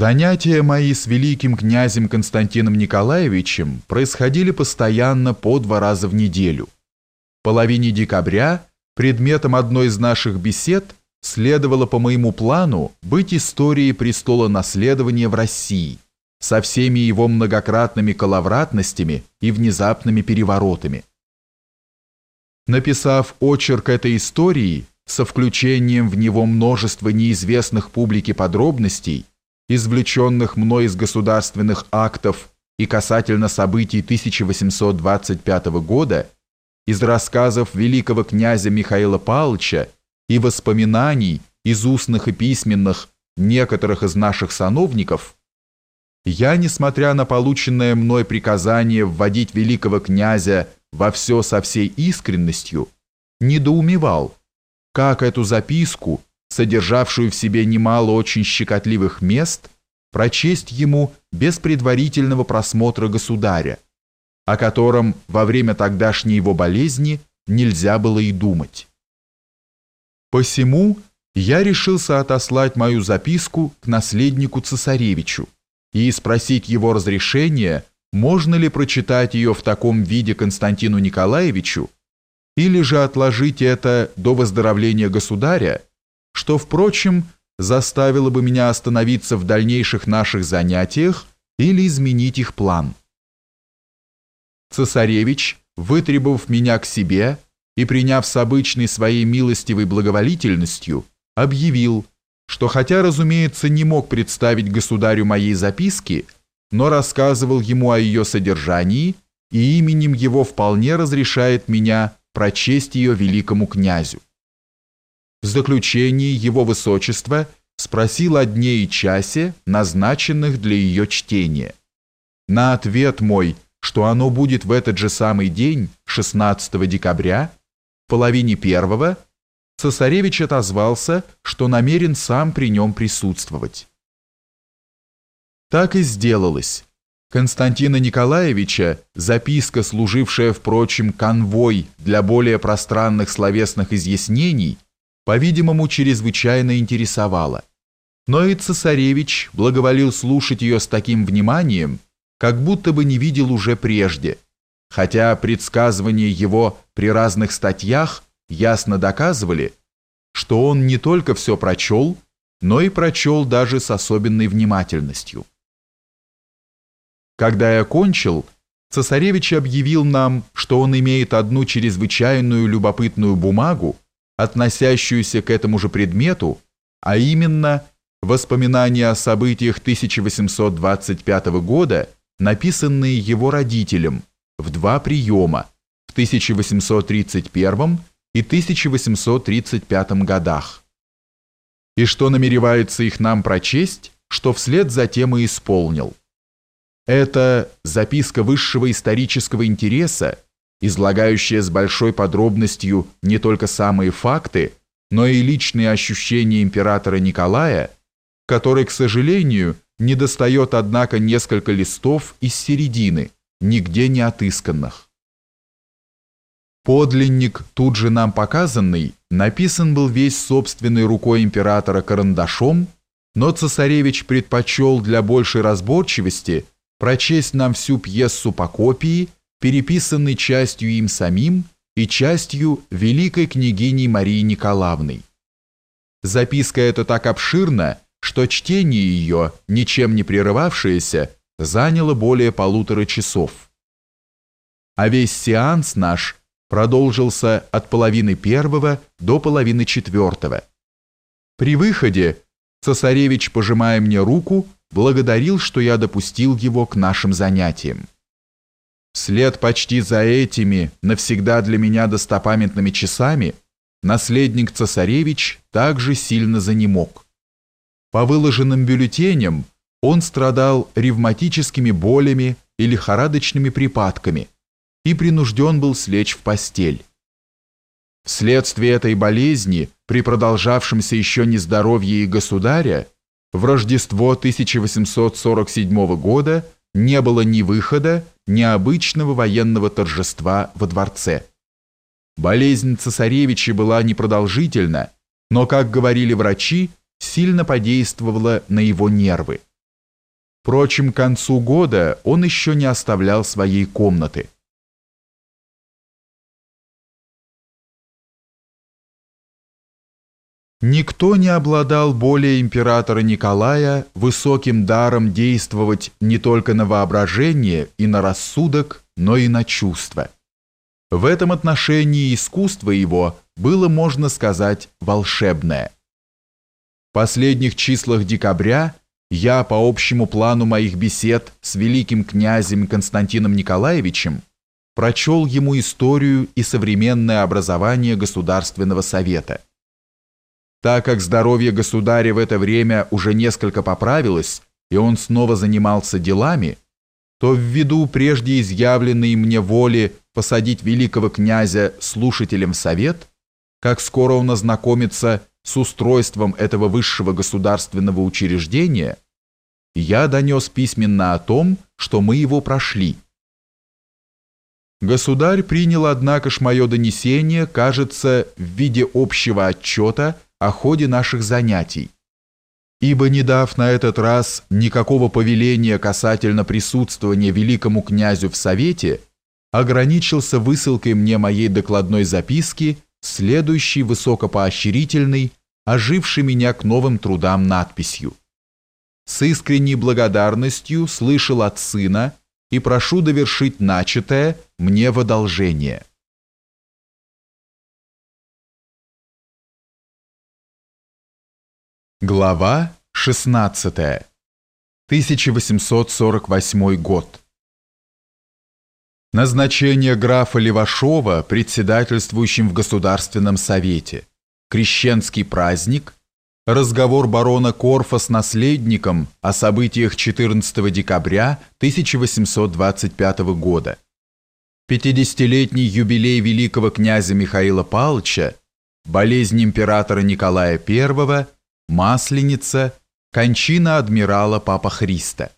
Занятия мои с великим князем Константином Николаевичем происходили постоянно по два раза в неделю. В половине декабря предметом одной из наших бесед следовало по моему плану быть историей престола наследования в России со всеми его многократными коловратностями и внезапными переворотами. Написав очерк этой истории со включением в него множества неизвестных публике подробностей, извлеченных мной из государственных актов и касательно событий 1825 года, из рассказов великого князя Михаила Павловича и воспоминаний из устных и письменных некоторых из наших сановников, я, несмотря на полученное мной приказание вводить великого князя во все со всей искренностью, недоумевал, как эту записку содержавшую в себе немало очень щекотливых мест, прочесть ему без предварительного просмотра государя, о котором во время тогдашней его болезни нельзя было и думать. Посему я решился отослать мою записку к наследнику цесаревичу и спросить его разрешения, можно ли прочитать ее в таком виде Константину Николаевичу, или же отложить это до выздоровления государя, что, впрочем, заставило бы меня остановиться в дальнейших наших занятиях или изменить их план. Цесаревич, вытребовав меня к себе и приняв с обычной своей милостивой благоволительностью, объявил, что хотя, разумеется, не мог представить государю моей записки, но рассказывал ему о ее содержании и именем его вполне разрешает меня прочесть ее великому князю. В заключении его высочества спросил о дне и часе, назначенных для ее чтения. На ответ мой, что оно будет в этот же самый день, 16 декабря, в половине первого, цесаревич отозвался, что намерен сам при нем присутствовать. Так и сделалось. Константина Николаевича записка, служившая, впрочем, конвой для более пространных словесных изъяснений, по-видимому, чрезвычайно интересовала. Но и цесаревич благоволил слушать ее с таким вниманием, как будто бы не видел уже прежде, хотя предсказывания его при разных статьях ясно доказывали, что он не только все прочел, но и прочел даже с особенной внимательностью. Когда я кончил, цесаревич объявил нам, что он имеет одну чрезвычайную любопытную бумагу, относящуюся к этому же предмету, а именно воспоминания о событиях 1825 года, написанные его родителям в два приема в 1831 и 1835 годах. И что намеревается их нам прочесть, что вслед за тем и исполнил. Это записка высшего исторического интереса, излагающая с большой подробностью не только самые факты, но и личные ощущения императора Николая, который, к сожалению, не достает, однако, несколько листов из середины, нигде не отысканных. Подлинник, тут же нам показанный, написан был весь собственной рукой императора карандашом, но цесаревич предпочел для большей разборчивости прочесть нам всю пьесу по копии переписанный частью им самим и частью великой княгиней Марии Николаевной. Записка эта так обширна, что чтение ее, ничем не прерывавшееся, заняло более полутора часов. А весь сеанс наш продолжился от половины первого до половины четвертого. При выходе цесаревич, пожимая мне руку, благодарил, что я допустил его к нашим занятиям. Вслед почти за этими, навсегда для меня достопамятными часами, наследник цесаревич также сильно занемог. По выложенным бюллетеням он страдал ревматическими болями и лихорадочными припадками и принужден был слечь в постель. Вследствие этой болезни, при продолжавшемся еще нездоровье и государя, в Рождество 1847 года не было ни выхода, ни обычного военного торжества во дворце. Болезнь цесаревича была непродолжительна, но, как говорили врачи, сильно подействовала на его нервы. Впрочем, к концу года он еще не оставлял своей комнаты. Никто не обладал более императора Николая высоким даром действовать не только на воображение и на рассудок, но и на чувства. В этом отношении искусство его было, можно сказать, волшебное. В последних числах декабря я по общему плану моих бесед с великим князем Константином Николаевичем прочел ему историю и современное образование Государственного Совета – так как здоровье государя в это время уже несколько поправилось, и он снова занимался делами, то ввиду прежде изъявленной мне воли посадить великого князя слушателем в совет, как скоро он ознакомится с устройством этого высшего государственного учреждения, я донес письменно о том, что мы его прошли. Государь принял, однако ж, мое донесение, кажется, в виде общего отчета о ходе наших занятий, ибо не дав на этот раз никакого повеления касательно присутствования великому князю в Совете, ограничился высылкой мне моей докладной записки, следующей высокопоощрительной, ожившей меня к новым трудам надписью. С искренней благодарностью слышал от сына и прошу довершить начатое мне в одолжение. Глава 16. 1848 год. Назначение графа Левашова председательствующим в Государственном Совете. Крещенский праздник. Разговор барона Корфа с наследником о событиях 14 декабря 1825 года. 50-летний юбилей великого князя Михаила Павловича, болезнь императора Николая I – Масленица, кончина адмирала Папа Христа.